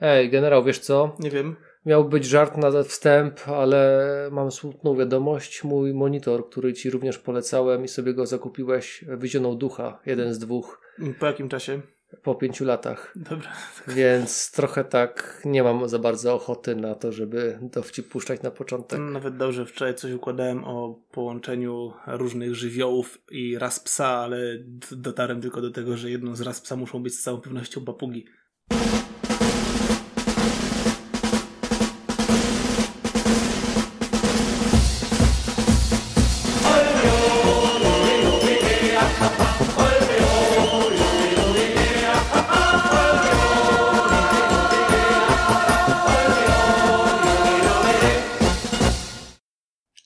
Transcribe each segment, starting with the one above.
Ej, generał, wiesz co? Nie wiem. Miał być żart na wstęp, ale mam smutną wiadomość. Mój monitor, który ci również polecałem i sobie go zakupiłeś, wyzionął ducha, jeden z dwóch, Po jakim czasie? po pięciu latach. Dobra. Więc trochę tak nie mam za bardzo ochoty na to, żeby dowcip puszczać na początek. Nawet dobrze, wczoraj coś układałem o połączeniu różnych żywiołów i ras psa, ale dotarłem tylko do tego, że jedną z ras psa muszą być z całą pewnością papugi.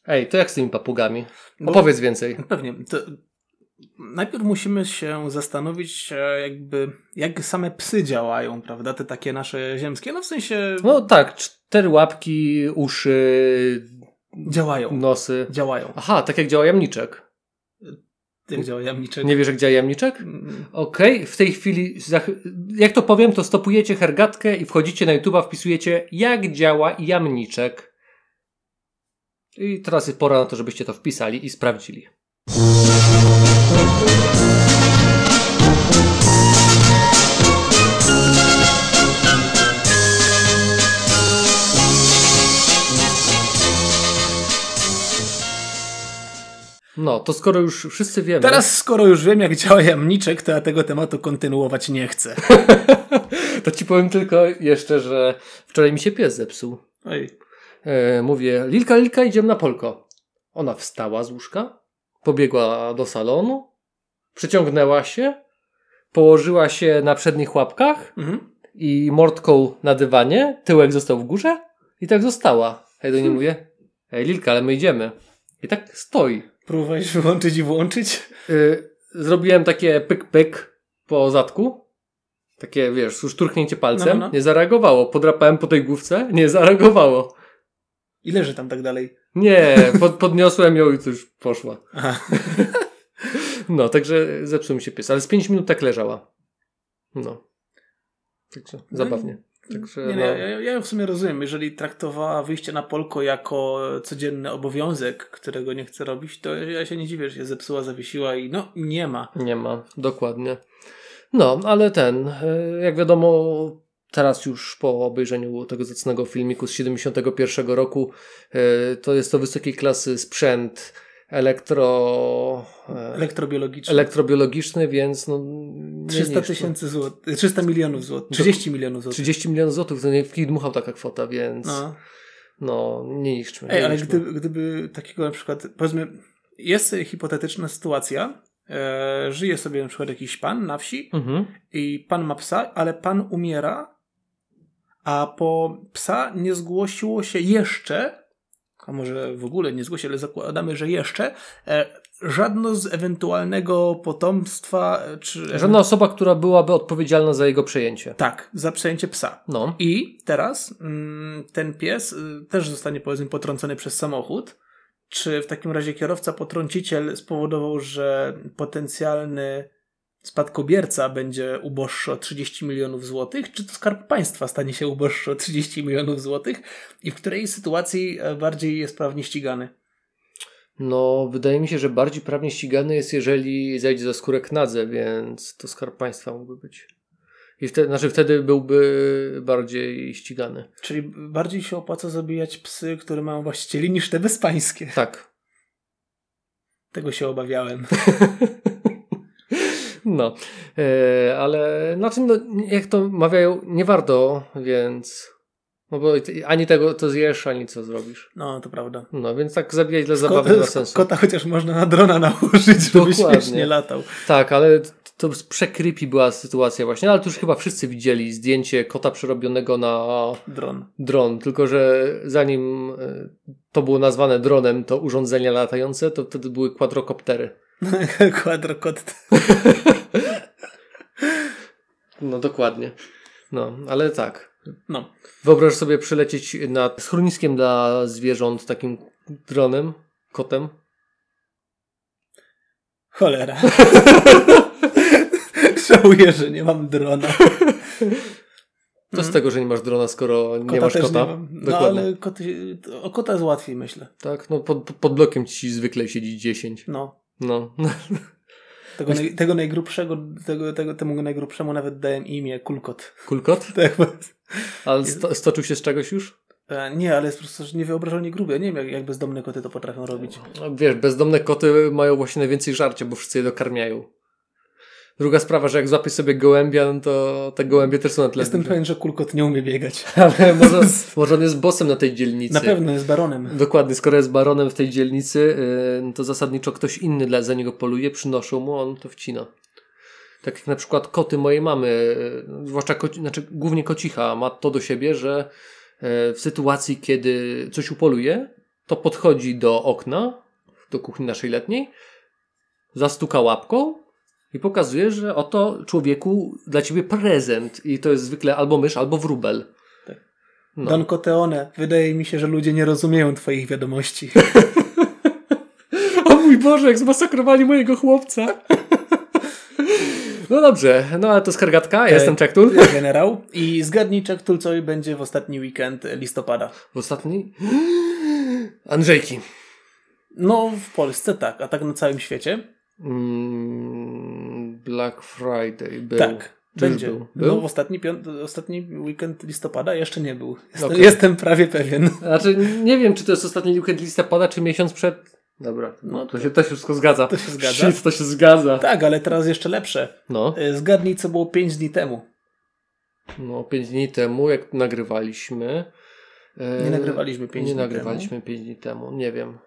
Ej, to jak z tymi papugami? Bo- Opowiedz więcej. Pewnie. Najpierw musimy się zastanowić, e, jakby, jak same psy działają, prawda? Te takie nasze ziemskie. No w sensie No tak, cztery łapki, uszy, działają. nosy. Działają. Aha, tak jak działa jamniczek. Jak działa jamniczek? Nie wiesz jak działa jamniczek? Mm, Okej, w tej chwili, jak to powiem, to stopujecie hergatkę i wchodzicie na YouTube'a, wpisujecie jak działa jamniczek. I teraz jest pora na to, żebyście to wpisali i sprawdzili. No, to skoro już wszyscy wiemy. Teraz, skoro już wiem, jak działa jamniczek, to ja tego tematu kontynuować nie chcę. To ci powiem tylko jeszcze, że wczoraj mi się pies zepsuł. Oj. E, mówię, Lilka, Lilka, idziemy na polko. Ona wstała z łóżka, pobiegła do salonu, przyciągnęła się, położyła się na przednich łapkach Mhm. i mordką na dywanie, tyłek został w górze i tak została. Ja do niej mówię, ej Lilka, ale my idziemy. I tak stoi. Próbowałeś wyłączyć i włączyć? Y, zrobiłem takie pyk-pyk po zadku. Takie, wiesz, już turchnięcie palcem. No, no, no. Nie zareagowało. Podrapałem po tej główce. Nie zareagowało. I leży tam tak dalej. Nie, pod, podniosłem ją i już poszła. Aha. No, także zepsuł mi się pies. Ale z 5 minut tak leżała. No. Także zabawnie. Także, Nie, no, nie, ja, ja ja w sumie rozumiem. Jeżeli traktowała wyjście na polko jako codzienny obowiązek, którego nie chce robić, to ja się nie dziwię, że się zepsuła, zawiesiła i no nie ma. Nie ma, dokładnie. No, ale ten, e, jak wiadomo, teraz już po obejrzeniu tego zacnego filmiku z 71 roku, e, to jest to wysokiej klasy sprzęt elektro, e, Elektrobiologiczny. elektrobiologiczny, więc no, nie 300 niszczy. tysięcy złotych, 300 milionów złotych, 30 milionów złotych. 30 milionów złotych, to nie dmuchał taka kwota, więc no, No. nie niszczmy. Ej, nie ale niszczmy. gdyby, gdyby takiego na przykład, powiedzmy, jest hipotetyczna sytuacja, e, żyje sobie na przykład jakiś pan na wsi Mhm. i pan ma psa, ale pan umiera, a po psa nie zgłosiło się jeszcze, a może w ogóle nie zgłosi, ale zakładamy, że jeszcze, e, żadno z ewentualnego potomstwa, e, czy... Żadna osoba, która byłaby odpowiedzialna za jego przejęcie. Tak, za przejęcie psa. No. I teraz mm, ten pies y, też zostanie powiedzmy potrącony przez samochód. Czy w takim razie kierowca potrąciciel spowodował, że potencjalny spadkobierca będzie uboższy o 30 milionów złotych, czy to skarb państwa stanie się uboższy o 30 milionów złotych i w której sytuacji e, bardziej jest prawnie ścigany? No, wydaje mi się, że bardziej prawnie ścigany jest, jeżeli zajdzie za skórek nadze, więc to skarb państwa mógłby być. I wtedy, znaczy wtedy byłby bardziej ścigany. Czyli bardziej się opłaca zabijać psy, które mają właścicieli, niż te bezpańskie. Tak. Tego się obawiałem. No, e, ale znaczy, no, jak to mawiają, nie warto, więc. No bo ani tego to zjesz, ani co zrobisz. No, to prawda. No, więc tak zabijać dla zabawy nie ma Kota, sensu. kota chociaż można na drona nałożyć, żeby Dokładnie. śmiesznie latał. Tak, ale to przekrypi była sytuacja właśnie, ale to już chyba wszyscy widzieli zdjęcie kota przerobionego na Dron. dron, tylko że zanim e, to było nazwane dronem, to urządzenia latające, to wtedy były kwadrokoptery. Quadrocot. No dokładnie. No, ale tak. No. Wyobraź sobie przylecieć nad schroniskiem dla zwierząt takim dronem, kotem. Cholera. Żałuję, że nie mam drona. To z tego, że nie masz drona, skoro nie masz kota. Nie mam. No Dokładnie. ale koty, o kota jest łatwiej, myślę. Tak, no pod, pod blokiem ci zwykle siedzi 10. No. No. Tego, naj, tego najgrubszego, tego, tego, temu najgrubszemu nawet dałem imię Kulkot. Kulkot? Tak, Ale sto, stoczył się z czegoś już? E, Nie, ale jest po prostu niewyobrażalnie gruby. Ja nie wiem, jak, jak bezdomne koty to potrafią robić. No, Wiesz, bezdomne koty mają właśnie najwięcej żarcia, bo wszyscy je dokarmiają. Druga sprawa, że jak złapiesz sobie gołębia, no to te gołębie też są na tle. Jestem duże. pewien, że Kulkot nie umie biegać. Ale może, może on jest bossem na tej dzielnicy. Na pewno jest baronem. Dokładnie, skoro jest baronem w tej dzielnicy, yy, no to zasadniczo ktoś inny dla, za niego poluje, przynoszą mu, on to wcina. Tak jak na przykład koty mojej mamy, yy, zwłaszcza koci, znaczy głównie kocicha, ma to do siebie, że yy, w sytuacji, kiedy coś upoluje, to podchodzi do okna, do kuchni naszej letniej, zastuka łapką i pokazuje, że oto człowieku dla ciebie prezent. I to jest zwykle albo mysz, albo wróbel. Tak. No. Don Coteone, wydaje mi się, że ludzie nie rozumieją twoich wiadomości. O mój Boże, jak zmasakrowali mojego chłopca. No dobrze, no ale to jest hergatka, ja jestem Czektul. Generał. I zgadnij, Czektul, co będzie w ostatni weekend listopada. W ostatni... Andrzejki. No, w Polsce tak, a tak na całym świecie. Mm, Black Friday był. Tak. Będzie. Był? No, był? ostatni, piąt- ostatni weekend listopada jeszcze nie był. Jestem, Okej. jestem prawie pewien. Znaczy, nie wiem, czy to jest ostatni weekend listopada, czy miesiąc przed... Dobra, no to się, to się wszystko zgadza. To się zgadza. Shit, to się zgadza. Tak, ale teraz jeszcze lepsze. No, E, Zgadnij, co było 5 dni temu. no, pięć dni temu, jak nagrywaliśmy... e, Nie nagrywaliśmy 5 Nie dni nagrywaliśmy pięć dni temu, nie wiem. temu.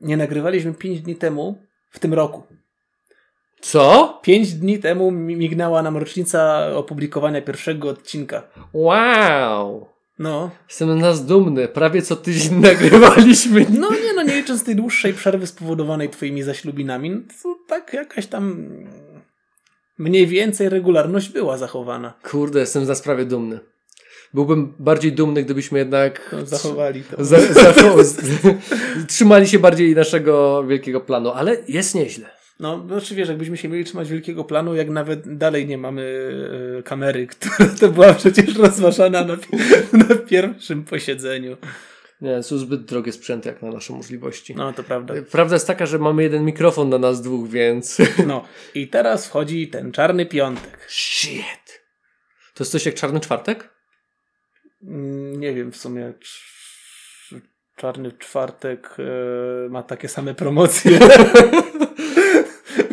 Nie nagrywaliśmy 5 dni temu w tym roku. Co? 5 dni temu mi- mignęła nam rocznica opublikowania pierwszego odcinka. Wow! No. Jestem nas dumny. Prawie co tydzień nagrywaliśmy. No nie, no nie licząc tej dłuższej przerwy spowodowanej twoimi zaślubinami, no to tak jakaś tam mniej więcej regularność była zachowana. Kurde, jestem z nas prawie dumny. Byłbym bardziej dumny, gdybyśmy jednak To zachowali to. za, za, trzymali się bardziej naszego wielkiego planu, ale jest nieźle. No, no czy wiesz, jakbyśmy się mieli trzymać wielkiego planu, jak nawet dalej nie mamy e, kamery, która to była przecież rozważana na, na pierwszym posiedzeniu. Nie, są zbyt drogie sprzęty jak na nasze możliwości. No, to prawda. Prawda jest taka, że mamy jeden mikrofon na nas dwóch, więc... No, i teraz wchodzi ten czarny piątek. Shit. To jest coś jak Czarny Czwartek? Mm, Nie wiem w sumie, czarny czwartek e, ma takie same promocje.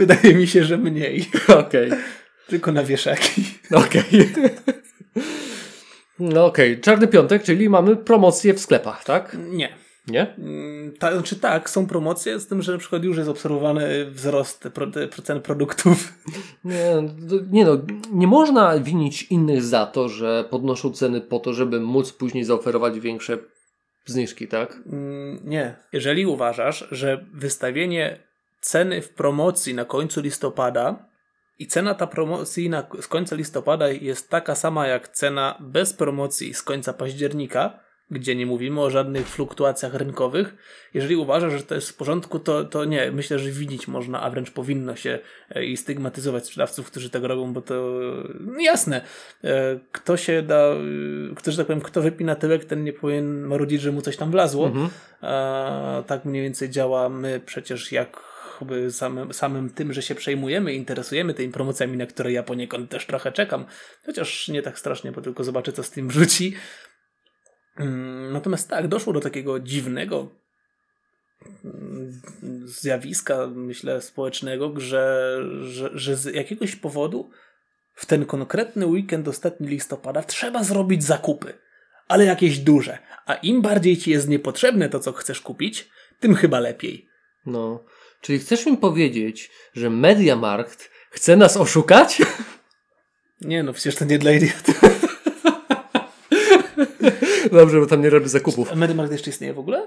Wydaje mi się, że mniej. Okej. Tylko na wieszaki. Okej. No okej, Czarny Piątek, czyli mamy promocję w sklepach, tak? Nie. Nie? Mm, Ta, znaczy tak, są promocje, z tym, że na przykład już jest obserwowany wzrost pro, cen produktów. Nie, d- nie no, nie można winić innych za to, że podnoszą ceny po to, żeby móc później zaoferować większe zniżki, tak? Mm, Nie. Jeżeli uważasz, że wystawienie ceny w promocji na końcu listopada i cena ta promocyjna z końca listopada jest taka sama jak cena bez promocji z końca października, gdzie nie mówimy o żadnych fluktuacjach rynkowych. Jeżeli uważasz, że to jest w porządku, to, to nie. Myślę, że winić można, a wręcz powinno się e, i stygmatyzować sprzedawców, którzy tego robią, bo to no jasne. E, Kto się da, e, kto, że tak powiem, kto wypina tyłek, ten nie powinien marudzić, że mu coś tam wlazło. Mhm. A, tak mniej więcej działamy przecież jak jakby samym, samym tym, że się przejmujemy, interesujemy tymi promocjami, na które ja poniekąd też trochę czekam. Chociaż nie tak strasznie, bo tylko zobaczę, co z tym wrzuci. Mm, Natomiast tak, doszło do takiego dziwnego mm, zjawiska, myślę, społecznego, że, że, że z jakiegoś powodu w ten konkretny weekend ostatni listopada trzeba zrobić zakupy, ale jakieś duże. A im bardziej ci jest niepotrzebne to, co chcesz kupić, tym chyba lepiej. No. Czyli chcesz mi powiedzieć, że Mediamarkt chce nas oszukać? Nie no, przecież to nie dla idiotów. Dobrze, bo tam nie robię zakupów. A Mediamarkt jeszcze istnieje w ogóle?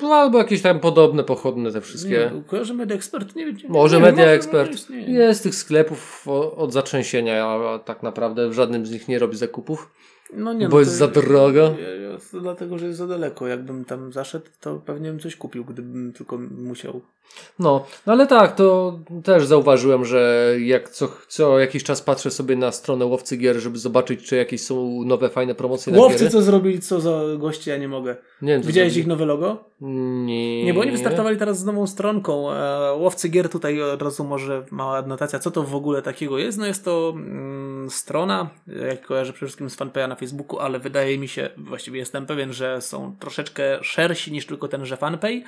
Yy, albo jakieś tam podobne, pochodne te wszystkie. Nie, kojarzę Media Expert, nie wiem. Może nie, Media może- Expert. może. Jest tych sklepów od zatrzęsienia, a tak naprawdę w żadnym z nich nie robi zakupów. No nie, Bo no jest za drogo? Dlatego, że jest za daleko. Jakbym tam zaszedł, to pewnie bym coś kupił, gdybym tylko musiał. No, no ale tak, to też zauważyłem, że jak co, co jakiś czas patrzę sobie na stronę łowcy gier, żeby zobaczyć, czy jakieś są nowe, fajne promocje Łowcy co zrobili, co za goście, ja nie mogę. Nie wiem, Widziałeś ich nowe logo? Nie. Nie, bo oni wystartowali teraz z nową stronką. E, Łowcy gier tutaj od razu może mała adnotacja, co to w ogóle takiego jest. No jest to mm, strona, jak kojarzę przede wszystkim z fanpage'a na Facebooku, ale wydaje mi się, właściwie jestem pewien, że są troszeczkę szersi niż tylko tenże fanpage.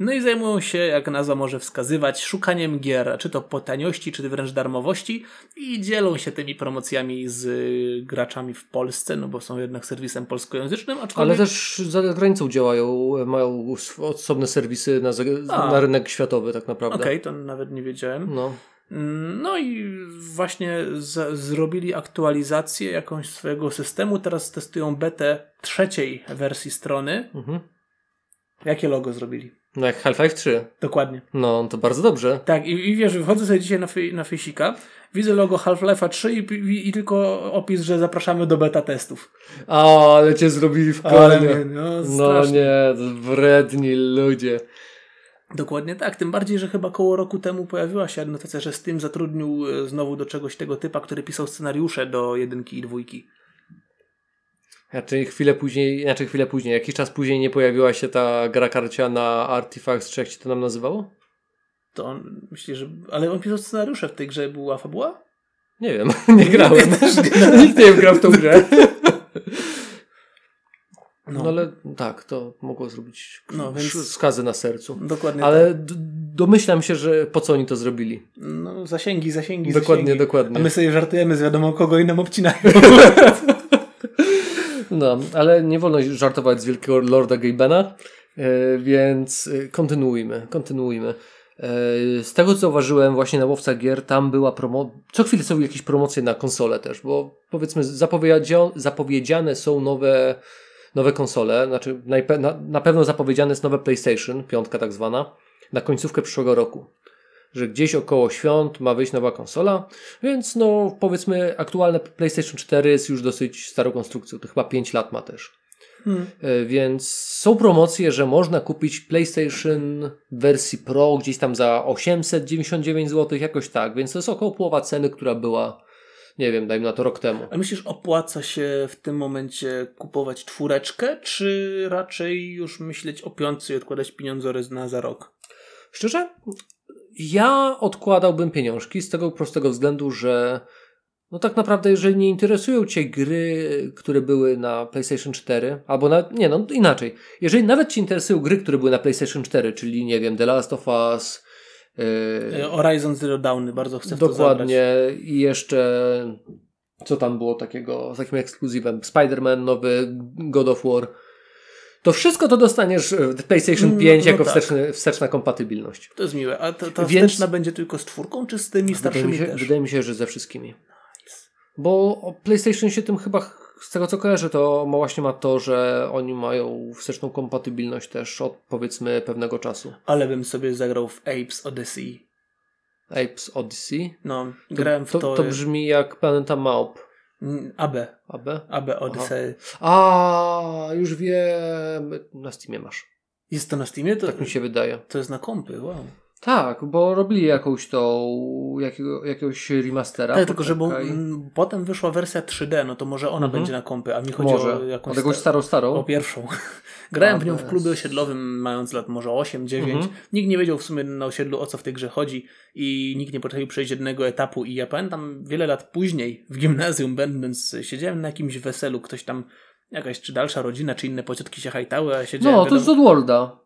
No i zajmują się, jak nazwa może wskazywać, szukaniem gier, czy to po taniości, czy wręcz darmowości i dzielą się tymi promocjami z y, graczami w Polsce, no bo są jednak serwisem polskojęzycznym, aczkolwiek... Ale też za granicą działają, mają osobne serwisy na, A. na rynek światowy tak naprawdę. Okej, to nawet nie wiedziałem. No. Mm, No i właśnie z, zrobili aktualizację jakąś swojego systemu. Teraz testują betę trzeciej wersji strony. Mhm. Jakie logo zrobili? No jak Half-Life 3. Dokładnie. No, to bardzo dobrze. Tak, i, i wiesz, wchodzę sobie dzisiaj na, fej, na fejsika, widzę logo Half-Life'a 3 i, i, i tylko opis, że zapraszamy do beta testów. A, ale cię zrobili w mnie, no, No nie, wredni ludzie. Dokładnie tak, tym bardziej, że chyba koło roku temu pojawiła się adnotacja, że Steam zatrudnił e, znowu do czegoś tego typa, który pisał scenariusze do jedynki i dwójki. Znaczy chwilę później, znaczy chwilę później, jakiś czas później nie pojawiła się ta gra karciana Artifacts, czy jak się to nam nazywało? To on myśli, że. Ale on pisał scenariusze w tej grze, była fabuła? Nie wiem, nie grałem. Nikt nie grał w tą grę. No, No ale tak, to mogło zrobić No, więc- skazy na sercu. dokładnie. tak. Ale d- domyślam się, że po co oni to zrobili. No, zasięgi, zasięgi. Dokładnie, zasięgi. dokładnie. A my sobie żartujemy z wiadomo kogo i nam obcinają. No, ale nie wolno żartować z wielkiego Lorda Gabena, e, więc e, kontynuujmy, kontynuujmy. E, Z tego co zauważyłem właśnie na Łowca Gier, tam była promo... Co chwilę są jakieś promocje na konsole też, bo powiedzmy zapowiedzia- zapowiedziane są nowe, nowe konsole, znaczy na pewno zapowiedziane jest nowe PlayStation, piątka tak zwana, na końcówkę przyszłego roku. Że gdzieś około świąt ma wyjść nowa konsola, więc no powiedzmy aktualne PlayStation 4 jest już dosyć starą konstrukcją, to chyba 5 lat ma też. Hmm. E, Więc są promocje, że można kupić PlayStation wersji Pro gdzieś tam za 899 zł, jakoś tak, więc to jest około połowa ceny, która była, nie wiem, dajmy na to rok temu. A myślisz, opłaca się w tym momencie kupować czwóreczkę, czy raczej już myśleć o piątce i odkładać pieniądze na za rok? Szczerze, ja odkładałbym pieniążki z tego prostego względu, że no tak naprawdę, jeżeli nie interesują Cię gry, które były na PlayStation 4, albo na, nie no inaczej, jeżeli nawet Cię interesują gry, które były na PlayStation 4, czyli nie wiem, The Last of Us, yy, Horizon Zero Dawn, bardzo chcę. Dokładnie. I jeszcze co tam było takiego, z takim ekskluzywem? Spider-Man, nowy God of War. To wszystko to dostaniesz w PlayStation No, 5 no jako tak. wsteczny, wsteczna kompatybilność. To jest miłe. A ta, ta Więc- wsteczna będzie tylko z czwórką, czy z tymi Wydaje starszymi mi, się, też? wydaje mi się, że ze wszystkimi. Bo o PlayStation się tym chyba, z tego co kojarzę, to ma właśnie ma to, że oni mają wsteczną kompatybilność też od powiedzmy pewnego czasu. Ale bym sobie zagrał w Apes Odyssey. Apes Odyssey. No, To, grałem w to. to, to brzmi jak Planeta Małp. AB. AB? AB Odyssey. A, już wiem. Na Steamie masz. Jest to na Steamie? To, Tak mi się wydaje. to jest na kompy, wow. Tak, bo robili jakąś tą, jakiego, jakiegoś remastera. Ale tylko, że bo, mm, potem wyszła wersja 3D, no to może ona Mhm. będzie na kompy, a mi chodzi Może. o jakąś Od jakąś sta- starą, starą. o pierwszą. Grałem w nią w klubie osiedlowym mając lat może 8, 9. Mhm. Nikt nie wiedział w sumie na osiedlu o co w tej grze chodzi i nikt nie potrafił przejść jednego etapu i ja pamiętam wiele lat później w gimnazjum będąc siedziałem na jakimś weselu, ktoś tam jakaś czy dalsza rodzina, czy inne pociotki się hajtały, a ja siedziałem No, to jest z wiadomo-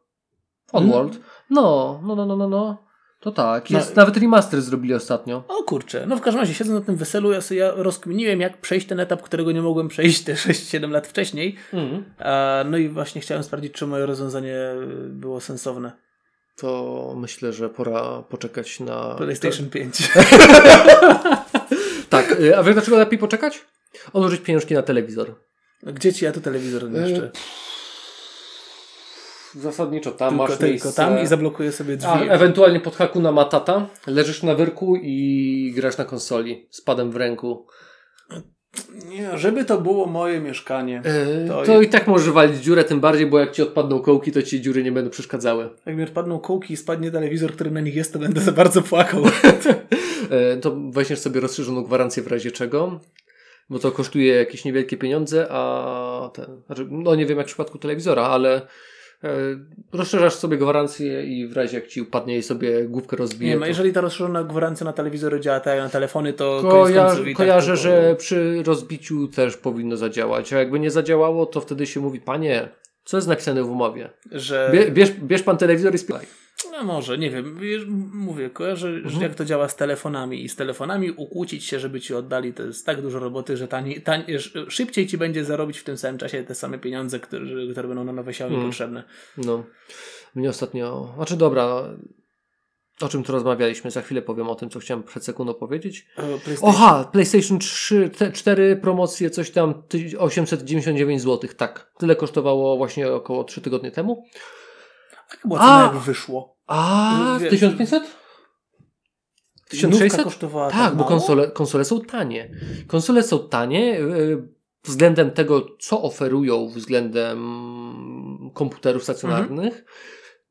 Oddworlda. Oddworld. No, no, no, no, no, no. To tak. No. Jest, Nawet remaster zrobili ostatnio. O kurczę, no w każdym razie siedząc na tym weselu, ja sobie ja rozkminiłem, jak przejść ten etap, którego nie mogłem przejść te 6-7 lat wcześniej. Mhm. A, no i właśnie chciałem sprawdzić, czy moje rozwiązanie było sensowne. To myślę, że pora poczekać na. PlayStation 5. Tak, y, a wiesz dlaczego lepiej poczekać? Odłożyć pieniążki na telewizor. Gdzie ci ja tu telewizor niszczę? Zasadniczo tam Tylko, masz tylko miejsce. tam i zablokuję sobie drzwi. A, ewentualnie pod Hakuna Matata leżysz na wyrku i grasz na konsoli z padem w ręku. Nie, żeby to było moje mieszkanie. E, To to i- i tak może walić dziurę, tym bardziej, bo jak ci odpadną kołki, to ci dziury nie będą przeszkadzały. Jak mi odpadną kołki i spadnie telewizor, który na nich jest, to będę za bardzo płakał. E, to weźmiesz sobie rozszerzoną gwarancję w razie czego, bo to kosztuje jakieś niewielkie pieniądze, a ten, znaczy, no nie wiem jak w przypadku telewizora, ale rozszerzasz sobie gwarancję i w razie jak ci upadnie i sobie główkę rozbije. Nie to- jeżeli ta rozszerzona gwarancja na telewizory działa tak jak na telefony, to Koja- tak kojarzę, tylko- że przy rozbiciu też powinno zadziałać, a jakby nie zadziałało, to wtedy się mówi, panie, co jest napisane w umowie? że... Bie, bierz, bierz pan telewizor i spiewaj. No może, nie wiem. Mówię, kojarzę, Mhm. że jak to działa z telefonami i z telefonami ukłócić się, żeby ci oddali, to jest tak dużo roboty, że tani, tani, sz- szybciej ci będzie zarobić w tym samym czasie te same pieniądze, które, które będą na nowe Xiaomi Mm. potrzebne. No, mnie ostatnio, znaczy dobra, o czym tu rozmawialiśmy, za chwilę powiem o tym, co chciałem przed sekundą powiedzieć. O, PlayStation. Oha, PlayStation 3, te, 4 promocje, coś tam, ty- 899 zł, tak. Tyle kosztowało właśnie około 3 tygodnie temu. Tak była cena, A! jak wyszło. A, Wiesz, 1500? Nówka 1600? kosztowała Tak, bo mało? konsole, konsole są tanie. Konsole są tanie yy, względem tego, co oferują względem komputerów stacjonarnych.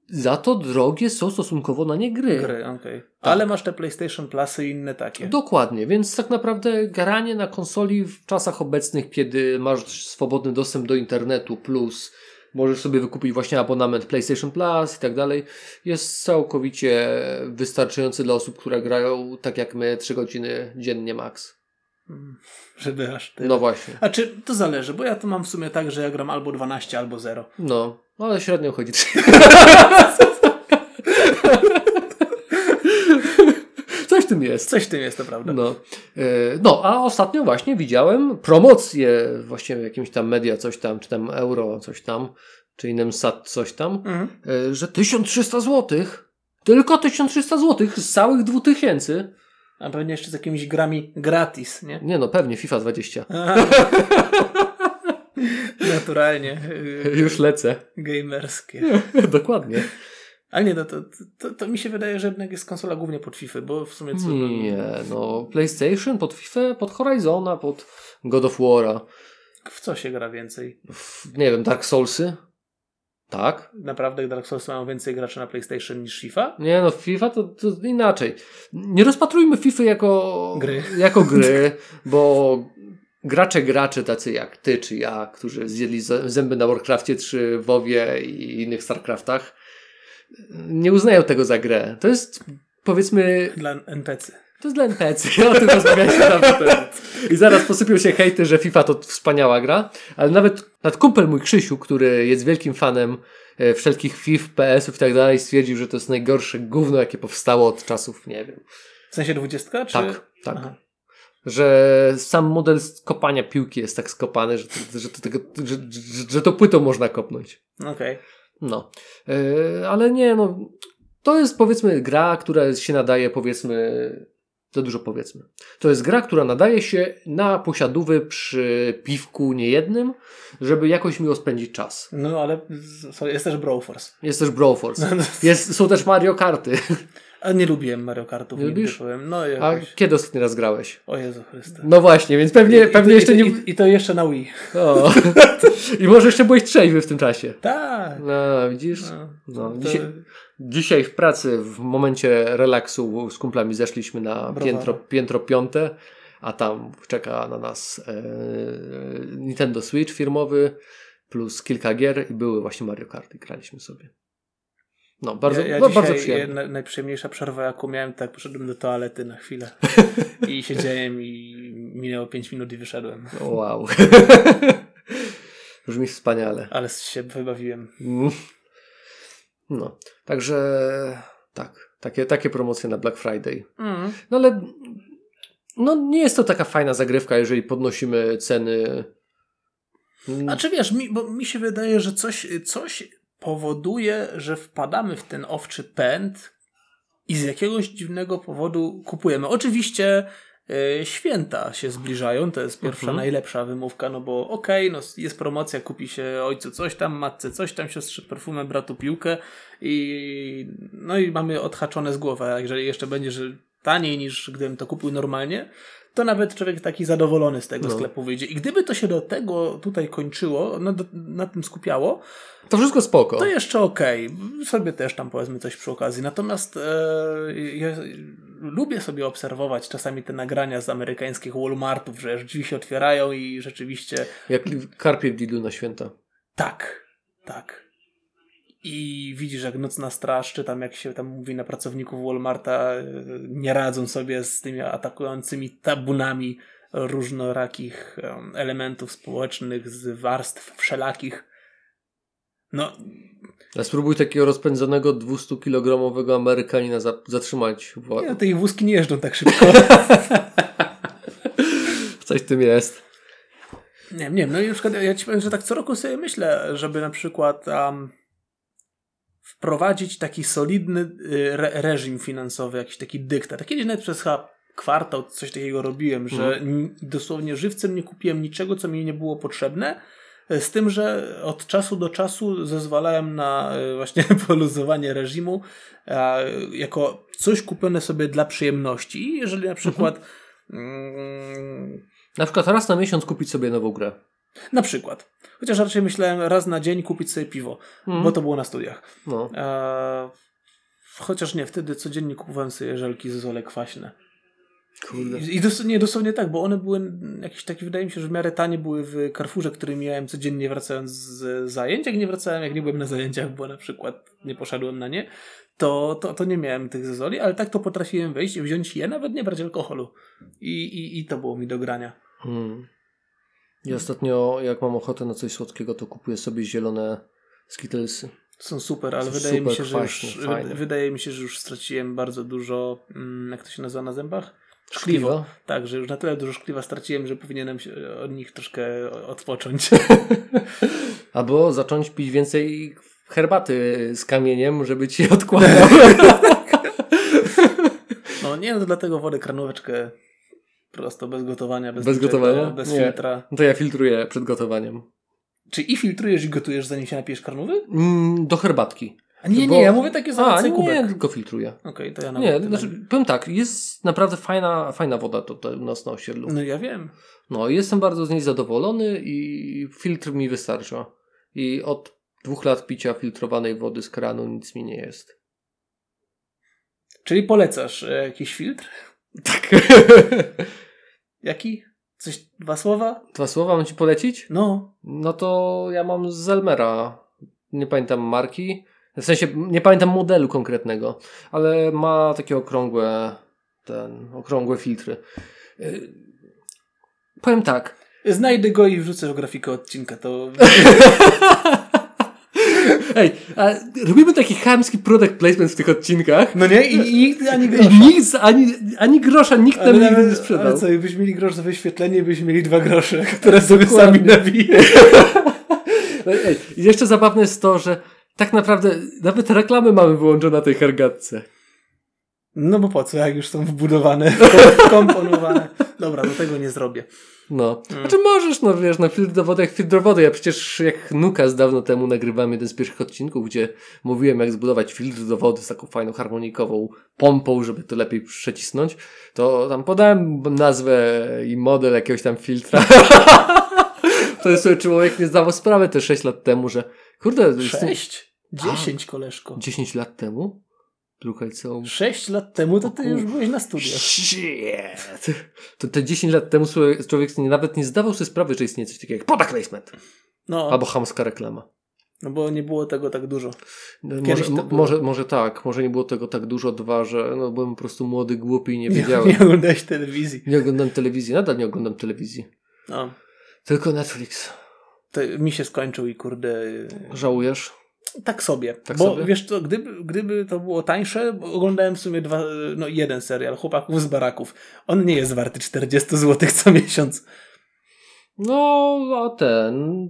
Za to drogie są stosunkowo na nie gry. Gry, okej. Ale masz te PlayStation Plusy i inne takie. Dokładnie, więc tak naprawdę granie na konsoli w czasach obecnych, kiedy masz swobodny dostęp do internetu, plus możesz sobie wykupić właśnie abonament PlayStation Plus i tak dalej, jest całkowicie wystarczający dla osób, które grają tak jak my 3 godziny dziennie max. Mm, Żeby aż tyle. No właśnie. A czy to zależy, bo ja to mam w sumie tak, że ja gram albo 12, albo 0. No, ale średnio chodzi 3. Coś w tym jest. Coś w tym jest, to prawda. No. E, no, a ostatnio właśnie widziałem promocję właśnie w jakimś tam media, coś tam, czy tam euro, coś tam, czy innym sat, coś tam, Mhm. e, że 1300 zł. Tylko 1300 zł z całych 2000. A pewnie jeszcze z jakimiś grami gratis, nie? Nie no, pewnie FIFA 20. Naturalnie. y, Już lecę. Gamerskie. Dokładnie. Ale nie, no to, to, to mi się wydaje, że jednak jest konsola głównie pod FIFA, bo w sumie co... Nie, no PlayStation pod FIFA, pod Horizona, pod God of War'a. W co się gra więcej? W, nie wiem, Dark Soulsy? Tak. Naprawdę Dark Souls mają więcej graczy na PlayStation niż FIFA? Nie no, FIFA to, to inaczej. Nie rozpatrujmy FIFA jako Gry. jako gry bo gracze gracze tacy jak ty czy ja, którzy zjedli zęby na Warcraftie 3, WoWie i innych Starcraftach, nie uznają tego za grę. To jest powiedzmy, Dla NPC. to jest dla NPC. O tym rozmawialiśmy temu. I zaraz posypią się hejty, że FIFA to wspaniała gra, ale nawet, nawet kumpel mój Krzysiu, który jest wielkim fanem e, wszelkich FIF, PS-ów i tak dalej, stwierdził, że to jest najgorsze gówno, jakie powstało od czasów, nie wiem. W sensie 20? Czy... Tak, tak. Aha. Że sam model kopania piłki jest tak skopany, że to, że to, że, że, że to płytą można kopnąć. Okej. No. Yy, ale nie, no. To jest powiedzmy gra, która się nadaje powiedzmy. Za dużo powiedzmy. To jest gra, która nadaje się na posiadówy przy piwku niejednym, żeby jakoś miło spędzić czas. No ale sorry, jest też Broforce. Jest też Broforce. Jest, są też Mario Karty. A nie lubiłem Mario Kartów. Nie lubisz? Powiem. No A jakoś. kiedy ostatni raz grałeś? O Jezu Chryste. No właśnie, więc pewnie, I- pewnie i, jeszcze i, nie. I, I to jeszcze na Wii. O. I może jeszcze byłeś trzeźwy w tym czasie. Tak. No, widzisz? No, No, to- dzisiaj, dzisiaj w pracy, w momencie relaksu z kumplami zeszliśmy na piętro, piętro piąte, a tam czeka na nas e, Nintendo Switch firmowy plus kilka gier i były właśnie Mario Kart i graliśmy sobie. No, bardzo, ja, ja no, dzisiaj, bardzo przyjemnie. na- najprzyjemniejsza przerwa, jaką miałem, tak poszedłem do toalety na chwilę. I siedziałem i minęło 5 minut i wyszedłem. Wow. Brzmi wspaniale. Ale się wybawiłem. Mm. No, także tak, takie, takie promocje na Black Friday. Mm. No ale no nie jest to taka fajna zagrywka, jeżeli podnosimy ceny. A czy wiesz, mi, bo mi się wydaje, że coś, coś powoduje, że wpadamy w ten owczy pęd i z jakiegoś dziwnego powodu kupujemy. Oczywiście e, święta się zbliżają, to jest pierwsza, Mhm. najlepsza wymówka, no bo okej, no jest promocja, kupi się ojcu coś tam, matce coś tam, siostrze perfumę, bratu piłkę i no i mamy odhaczone z głowy, jeżeli jeszcze będzie, że taniej niż gdybym to kupił normalnie, to nawet człowiek taki zadowolony z tego No. sklepu wyjdzie. I gdyby to się do tego tutaj kończyło, na, na tym skupiało, To wszystko spoko. to jeszcze okej. Sobie też tam powiedzmy coś przy okazji. Natomiast e, ja lubię sobie obserwować czasami te nagrania z amerykańskich Walmartów, że drzwi się otwierają i rzeczywiście Jak karpie w Lidlu na święta. tak, tak. I widzisz, jak nocna straż, czy tam jak się tam mówi na pracowników Walmarta, e, nie radzą sobie z tymi atakującymi tabunami różnorakich em, elementów społecznych, z warstw wszelakich. No, A spróbuj takiego rozpędzonego 200-kilogramowego Amerykanina za zatrzymać. Nie, te ich wózki nie jeżdżą tak szybko. Coś w tym jest. Nie nie. No i na przykład ja ci powiem, że tak co roku sobie myślę, żeby na przykład um, wprowadzić taki solidny y, re reżim finansowy, jakiś taki dyktat. Kiedyś nawet przez chyba kwartał coś takiego robiłem, że n- dosłownie żywcem nie kupiłem niczego, co mi nie było potrzebne. y, Z tym, że od czasu do czasu zezwalałem na y, właśnie poluzowanie reżimu jako coś kupione sobie dla przyjemności. Jeżeli na przykład mm, Na przykład raz na miesiąc kupić sobie nową grę. Na przykład. Chociaż raczej myślałem raz na dzień kupić sobie piwo, Mhm. bo to było na studiach. No. Eee, chociaż nie, wtedy codziennie kupowałem sobie żelki ze zole kwaśne. Kurde. I, i dos- nie, dosłownie tak, bo one były jakieś takie, wydaje mi się, że w miarę tanie były w Carrefourze, który miałem codziennie wracając z zajęć. Jak nie wracałem, jak nie byłem na zajęciach, bo na przykład nie poszedłem na nie, to, to, to nie miałem tych zezoli, ale tak to potrafiłem wejść i wziąć je, nawet nie brać alkoholu. I, i, i to było mi do grania. Hmm. Ja ostatnio, jak mam ochotę na coś słodkiego, to kupuję sobie zielone Skittlesy. Są super, ale Są wydaje mi super się, że już, kwaśne, fajne. wydaje mi się, że już straciłem bardzo dużo, mm, jak to się nazywa na zębach? Szkliwo? Tak, że już na tyle dużo szkliwa straciłem, że powinienem się od nich troszkę odpocząć. Albo zacząć pić więcej herbaty z kamieniem, żeby ci odkładał. No nie, no dlatego wodę kranóweczkę prosto, bez gotowania, bez, Bez niczego, gotowania? bez Nie. filtra. No to ja filtruję przed gotowaniem. Czy i filtrujesz i gotujesz zanim się napijesz karnowy? Mm, do herbatki. A nie, Bo- nie, ja mówię takie A, zamacaj nie, kubek. tylko filtruję. Okej, to ja nawet Nie, znaczy, powiem tak, jest naprawdę fajna, fajna woda tutaj u nas na osiedlu. No ja wiem. No, jestem bardzo z niej zadowolony i filtr mi wystarcza. I od dwóch lat picia filtrowanej wody z kranu nic mi nie jest. Czyli polecasz e, jakiś filtr? Tak. Jaki? Coś, dwa słowa? Dwa słowa mam ci polecić? No. No to ja mam z Zelmera. Nie pamiętam marki. W sensie, nie pamiętam modelu konkretnego, ale ma takie okrągłe, ten, okrągłe filtry. Yy, powiem tak. Znajdę go i wrzucę w grafikę odcinka, to Ej, a robimy taki chamski product placement w tych odcinkach. No nie? I, i nigdy ani I grosza. nic, ani, ani grosza nikt nam nigdy nie sprzedał. ale co, jakbyśmy mieli grosz za wyświetlenie, byśmy mieli dwa grosze, które sobie sami nabiję. Ej, i jeszcze zabawne jest to, że tak naprawdę nawet reklamy mamy wyłączone na tej hergatce. No bo po co, jak już są wbudowane, komponowane. Dobra, do tego nie zrobię. No. Znaczy możesz, no wiesz, no filtr do wody jak filtr do wody. Ja przecież jak Nukas dawno temu nagrywałem jeden z pierwszych odcinków, gdzie mówiłem jak zbudować filtr do wody z taką fajną harmonikową pompą, żeby to lepiej przecisnąć, to tam podałem nazwę i model jakiegoś tam filtra. to sobie człowiek nie zdawał sprawy te 6 lat temu, że kurde, Sześć? Dziesięć, koleżko. 10 lat temu? Co? Sześć lat temu to ty już byłeś na studiach. Shit. To te 10 lat temu człowiek nie- nawet nie zdawał sobie sprawy, że istnieje coś takiego jak product placement. No, Albo chamska reklama. no bo nie było tego tak dużo. No, Kiedyś Może, może, może tak, może nie było tego tak dużo, dwa, że no, byłem po prostu młody, głupi i nie Nie, wiedziałem. nie oglądałeś telewizji. Nie oglądam telewizji, nadal nie oglądam telewizji. No, Tylko Netflix. to mi się skończył i kurde... Żałujesz? Tak sobie. Tak bo sobie? wiesz co, gdyby, gdyby to było tańsze, bo oglądałem w sumie dwa, no jeden serial, Chłopaków z baraków. On nie jest warty 40 zł co miesiąc. No, a ten.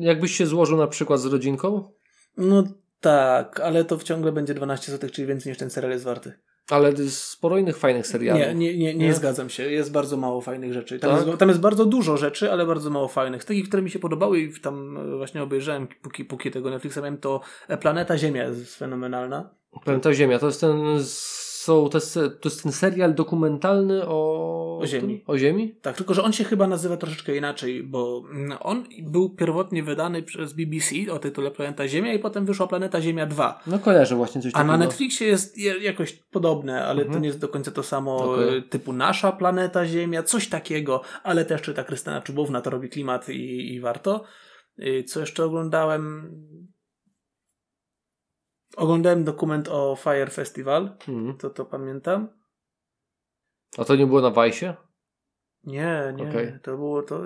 Jakbyś się złożył na przykład z rodzinką, No tak, ale to w ciągle będzie 12 zł, czyli więcej niż ten serial jest warty. Ale sporo innych fajnych serialów. Nie, nie, nie, nie, Nie? zgadzam się. Jest bardzo mało fajnych rzeczy. Tam, Tak? jest, tam jest bardzo dużo rzeczy, ale bardzo mało fajnych. Takich, które mi się podobały i tam e, właśnie obejrzałem, póki, póki tego Netflixa miałem, to Planeta Ziemia jest fenomenalna. Planeta Ziemia to jest ten z są, to jest, to jest ten serial dokumentalny o... O Ziemi. O Ziemi? Tak, tylko że on się chyba nazywa troszeczkę inaczej, bo mm, on był pierwotnie wydany przez BBC o tytule Planeta Ziemia i potem wyszła Planeta Ziemia 2. No kojarzę właśnie coś A takiego. na Netflixie jest je- jakoś podobne, ale Mhm. to nie jest do końca to samo Okej. e, typu nasza planeta Ziemia, coś takiego, ale też czyta Krystyna Czubówna, to robi klimat i, i warto. Y, Co jeszcze oglądałem? Oglądałem dokument o Fire Festival, Mhm. to to pamiętam. A to nie było na Wajsie? Nie, nie, Okej. to było to,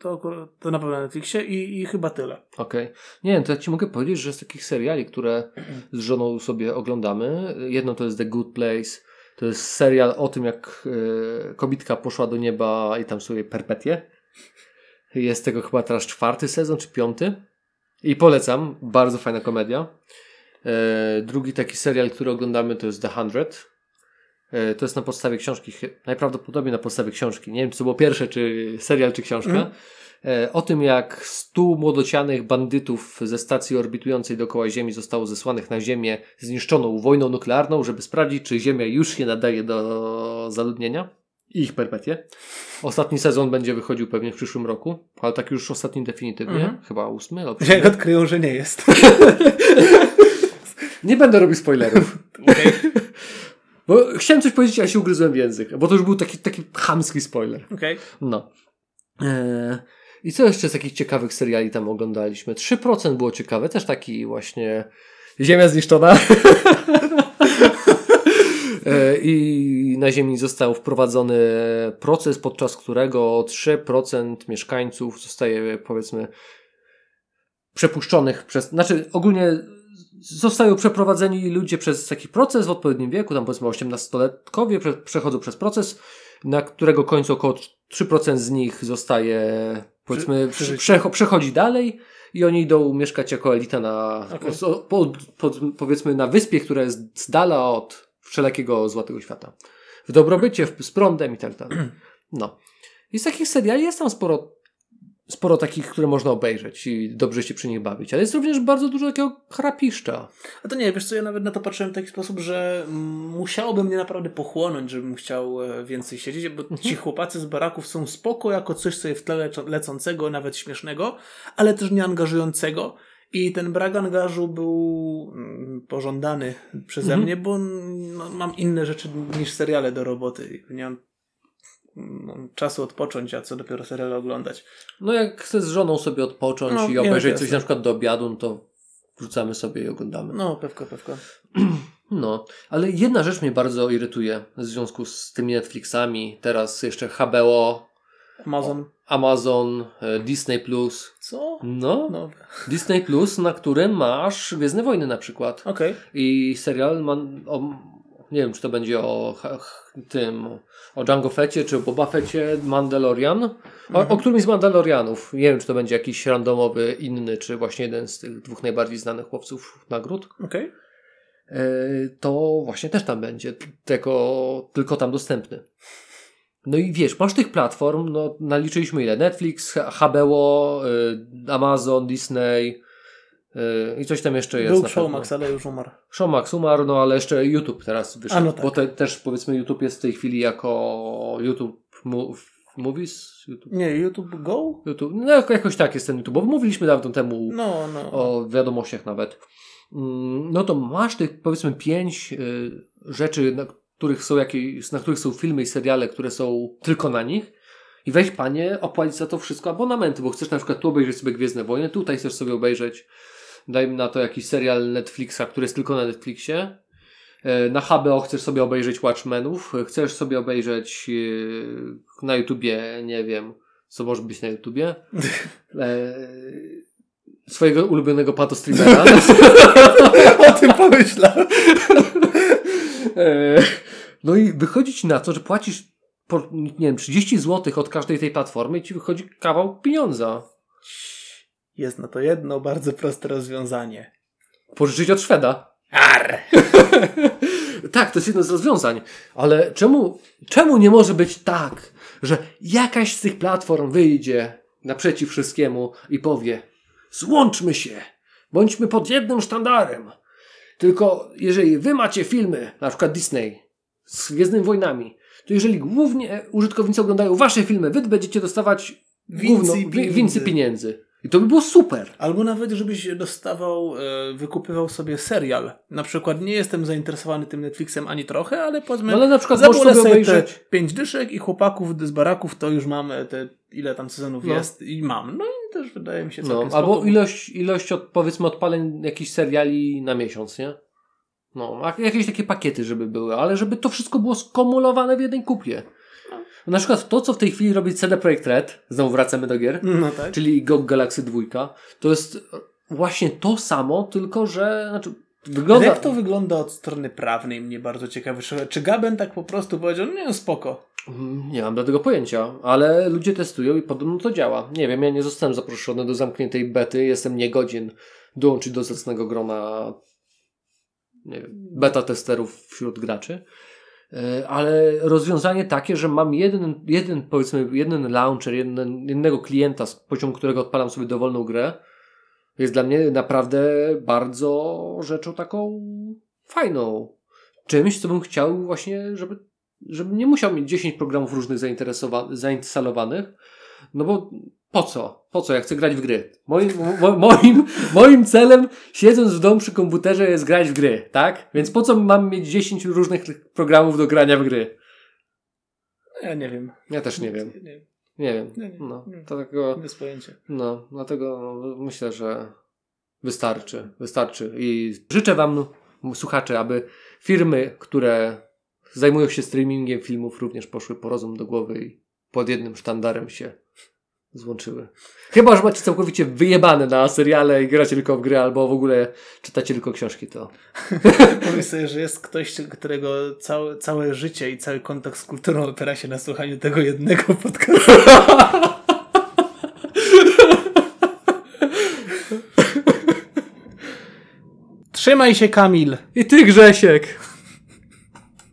to, to na pewno na Netflixie i, i chyba tyle. Okej. Nie wiem, to ja ci mogę powiedzieć, że z takich seriali, które z żoną sobie oglądamy, jedno to jest The Good Place, to jest serial o tym, jak e, kobitka poszła do nieba i tam sobie perpetie. Jest tego chyba teraz czwarty sezon, czy piąty. I polecam, bardzo fajna komedia. E, drugi taki serial, który oglądamy, to jest The Hundred. E, to jest na podstawie książki, najprawdopodobniej na podstawie książki. Nie wiem, czy to było pierwsze, czy serial, czy książka. E, O tym, jak 100 młodocianych bandytów ze stacji orbitującej dookoła Ziemi zostało zesłanych na Ziemię zniszczoną wojną nuklearną, żeby sprawdzić, czy Ziemia już się nadaje do zaludnienia i ich perpetie. Ostatni sezon będzie wychodził pewnie w przyszłym roku, ale tak już ostatni definitywnie, Mhm. chyba ósmy. Jak odkryją, że nie jest. Nie będę robił spoilerów. Okej. Bo chciałem coś powiedzieć, a się ugryzłem w język, bo to już był taki, taki chamski spoiler. Okej. No. Eee, I co jeszcze z takich ciekawych seriali tam oglądaliśmy? 3% było ciekawe, też taki właśnie Ziemia zniszczona. Eee, I na Ziemi został wprowadzony proces, podczas którego 3% mieszkańców zostaje, powiedzmy, przepuszczonych przez. Znaczy, ogólnie zostają przeprowadzeni ludzie przez taki proces w odpowiednim wieku, tam powiedzmy 18-letkowie prze, przechodzą przez proces, na którego końcu około 3% z nich zostaje, powiedzmy, Przy- przy- przecho- przechodzi dalej i oni idą mieszkać jako elita na, Okej. o- po, po, powiedzmy, na wyspie, która jest z dala od wszelkiego złotego świata. W dobrobycie, w, z prądem i tak dalej. No. I z takich seriali jest tam sporo, sporo takich, które można obejrzeć i dobrze się przy nich bawić, ale jest również bardzo dużo takiego chrapiszcza. A to nie, wiesz co, ja nawet na to patrzyłem w taki sposób, że musiałoby mnie naprawdę pochłonąć, żebym chciał e, więcej siedzieć, bo ci chłopacy z baraków są spoko jako coś sobie w tle lecącego, nawet śmiesznego, ale też nie angażującego. I ten brak angażu był mm, pożądany przeze Mhm. mnie, bo no, mam inne rzeczy niż seriale do roboty. Nie mam czasu odpocząć, a co dopiero seriale oglądać. No jak chcę z żoną sobie odpocząć No, i nie, obejrzeć coś na przykład do obiadu, no to wrzucamy sobie i oglądamy. No, pewko, pewko. No, ale jedna rzecz mnie bardzo irytuje w związku z tymi Netflixami, teraz jeszcze HBO, Amazon. Amazon, e, Disney+. Plus. Co? No, No, Disney+, Plus, na którym masz Gwiezdne Wojny na przykład. okej. I serial man, o, nie wiem, czy to będzie o tym, o Django Fecie, czy o Boba Fecie, Mandalorian. O, Mhm. o którymś z Mandalorianów. Nie wiem, czy to będzie jakiś randomowy, inny, czy właśnie jeden z tych dwóch najbardziej znanych chłopców nagród. Okej. E, to właśnie też tam będzie, tylko, tylko tam dostępny. No i wiesz, masz tych platform, no naliczyliśmy ile? Netflix, HBO, y, Amazon, Disney i coś tam jeszcze jest. Był Showmax, ale już umarł. Showmax umarł, no ale jeszcze YouTube teraz wyszedł, A, no tak. bo te, też powiedzmy YouTube jest w tej chwili jako YouTube mo- Movies? YouTube, Nie, YouTube Go? YouTube, no jak- jakoś tak jest ten YouTube, bo mówiliśmy dawno temu No, no. o wiadomościach nawet. Mm, No to masz tych powiedzmy pięć y, rzeczy, na których są jakieś, na których są filmy i seriale, które są tylko na nich. I weź panie, opłać za to wszystko abonamenty, bo chcesz na przykład tu obejrzeć sobie Gwiezdne Wojny, tutaj chcesz sobie obejrzeć, dajmy na to jakiś serial Netflixa, który jest tylko na Netflixie. E, Na HBO chcesz sobie obejrzeć Watchmenów, chcesz sobie obejrzeć e, na YouTubie, nie wiem, co może być na YouTubie. E, swojego ulubionego pato streamera. o tym pomyślałem. No i wychodzi ci na to, że płacisz po, nie wiem, 30 zł od każdej tej platformy i ci wychodzi kawał pieniądza. Jest na to jedno bardzo proste rozwiązanie. Pożyczyć od Szweda. Ar! tak, to jest jedno z rozwiązań. Ale czemu, czemu nie może być tak, że jakaś z tych platform wyjdzie naprzeciw wszystkiemu i powie złączmy się, bądźmy pod jednym sztandarem. Tylko jeżeli wy macie filmy, na przykład Disney, z Gwiezdnymi Wojnami, to jeżeli głównie użytkownicy oglądają wasze filmy, wy będziecie dostawać Więcej wi- pieniędzy. więcej pieniędzy. I to by było super. Albo nawet, żebyś dostawał, e, wykupywał sobie serial. Na przykład nie jestem zainteresowany tym Netflixem ani trochę, ale powiedzmy, No ale na przykład możesz sobie sobie te obejrzeć- pięć dyszek i chłopaków z baraków to już mam e, te, ile tam sezonów No. jest i mam. No i też wydaje mi się No, całkiem albo spoko. ilość, ilość od, powiedzmy odpaleń jakichś seriali na miesiąc, nie? No, jakieś takie pakiety, żeby były, ale żeby to wszystko było skumulowane w jednej kupie. Na przykład to, co w tej chwili robi CD Projekt Red, znowu wracamy do gier, No tak. czyli GOG Galaxy 2, to jest właśnie to samo, tylko że znaczy, wygląda... Jak to wygląda od strony prawnej mnie bardzo ciekawi. Czy- Gaben tak po prostu powiedział, nie spoko. Mm, Nie mam do tego pojęcia, ale ludzie testują i podobno to działa. Nie wiem, ja nie zostałem zaproszony do zamkniętej bety, jestem niegodzien dołączyć do zacnego grona nie wiem, beta testerów wśród graczy. E, Ale rozwiązanie takie, że mam jeden, jeden powiedzmy, jeden launcher, jeden, jednego klienta, poziomu którego odpalam sobie dowolną grę, jest dla mnie naprawdę bardzo rzeczą taką fajną. Czymś, co bym chciał właśnie, żeby żebym nie musiał mieć 10 programów różnych zainstalowanych, no bo po co? Po co? Ja chcę grać w gry. Moim, mo, moim, moim celem, siedząc w domu przy komputerze, jest grać w gry, tak? Więc po co mam mieć 10 różnych programów do grania w gry? Ja nie wiem. Ja też nie wiem. Nie, Nie wiem. No, to takiego, bez pojęcia. no, dlatego myślę, że wystarczy. Wystarczy. I życzę Wam, słuchacze, aby firmy, które zajmują się streamingiem filmów, również poszły po rozum do głowy i pod jednym sztandarem się złączyły. Chyba, że macie całkowicie wyjebane na seriale i gracie tylko w gry, albo w ogóle czytacie tylko książki, to Pomyśl sobie, że jest ktoś, którego całe, całe życie i cały kontakt z kulturą opiera się na słuchaniu tego jednego podcastu. Trzymaj się, Kamil. I ty, Grzesiek!